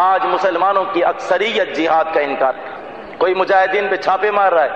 آج مسلمانوں کی اکثریت جہاد کا انکار کوئی مجاہدین پہ چھاپے مار رہا ہے،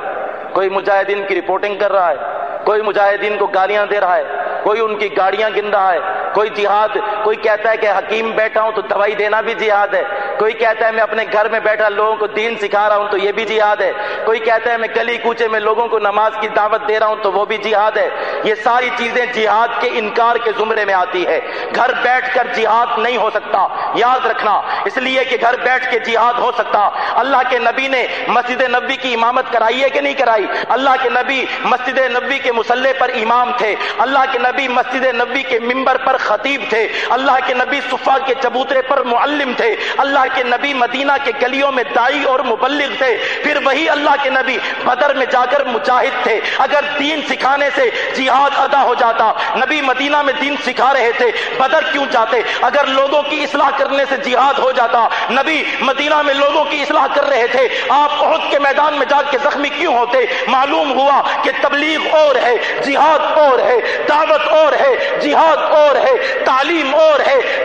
کوئی مجاہدین کی رپورٹنگ کر رہا ہے، کوئی مجاہدین کو گالیاں دے رہا ہے۔ کوئی ان کی گاڑیاں گن رہا ہے، کوئی جہاد، کوئی کہتا ہے کہ حکیم بیٹھا ہوں تو دوائی دینا بھی جہاد ہے۔ کوئی کہتا ہے میں اپنے گھر میں بیٹھا لوگوں کو دین سکھا رہا ہوں تو یہ بھی جہاد ہے۔ کوئی کہتا ہے میں گلی کوچے میں لوگوں کو نماز کی دعوت دے رہا ہوں تو وہ بھی جہاد ہے۔ یہ ساری چیزیں جہاد کے انکار کے زمرے میں آتی ہے۔ گھر بیٹھ کر جہاد نہیں ہو سکتا۔ یاد رکھنا، اس لیے کہ گھر بیٹھ کے جہاد ہو سکتا۔ اللہ کے نبی نے مسجد نبی کی امامت کرائی ہے کہ نہیں کرائی؟ اللہ کے نبی مسجد نبی کے مسلح پر امام تھے۔ اللہ کے نبی مسجد نبی کے ممبر پر خطیب تھے، اللہ کے نبی صفا کے چبوترے پر معلم تھے، اللہ کے نبی مدینہ کے گلیوں میں دائی اور مبلغ تھے، پھر وہی اللہ کے نبی بدر میں جا کر مجاہد تھے۔ اگر دین سکھانے سے جہاد ادا ہو جاتا، نبی مدینہ میں دین سکھا رہے تھے، بدر کیوں جاتے؟ اگر لوگوں کی اصلاح کرنے سے جہاد ہو جاتا، نبی مدینہ میں لوگوں کی اصلاح کر رہے تھے، آپ عہد کے میدان میں جا کے زخمی کیوں ہوتے؟ معلوم ہوا کہ تبلیغ اور ہے، جہاد اور ہے، دعوت اور ہے جہاد اور ہے تعلیم اور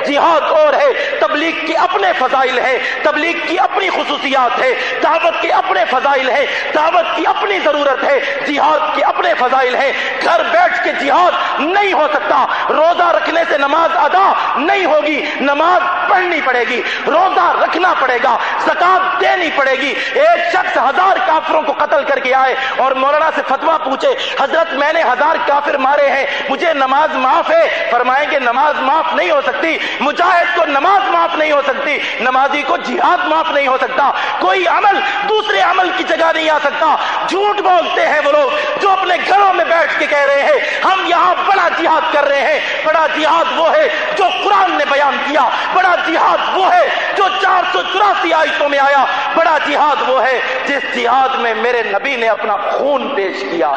جہاد اور ہے، تبلیغ کے اپنے فضائل ہیں، تبلیغ کی اپنی خصوصیات ہے دعوت کے اپنے فضائل ہیں، دعوت کی اپنی ضرورت ہے، جہاد کے اپنے فضائل ہیں۔ گھر بیٹھ کے جہاد نہیں ہو سکتا، روزہ رکھنے سے نماز ادا نہیں ہوگی، نماز پڑھنی پڑے گی، روزہ رکھنا پڑے گا، زکات دینی پڑے گی۔ ایک شخص ہزار کافروں کو قتل کر کے آئے اور مولانا سے فتوا پوچھے، حضرت میں نے ہزار کافر مارے ہیں، مجھے نماز معاف ہے؟ فرمائیں گے، نماز معاف نہیں ہو سکتی مجاہد کو نماز معاف نہیں ہو سکتی، نمازی کو جہاد معاف نہیں ہو سکتا، کوئی عمل دوسرے عمل کی جگہ نہیں آ سکتا۔ جھوٹ بولتے ہیں وہ لوگ جو اپنے گھروں میں بیٹھ کے کہہ رہے ہیں، ہم یہاں بڑا جہاد کر رہے ہیں۔ بڑا جہاد وہ ہے جو قرآن نے بیان کیا۔ بڑا جہاد وہ ہے جو چار سو چوراسی آیتوں میں آیا۔ بڑا جہاد وہ ہے جس جہاد میں میرے نبی نے اپنا خون پیش کیا۔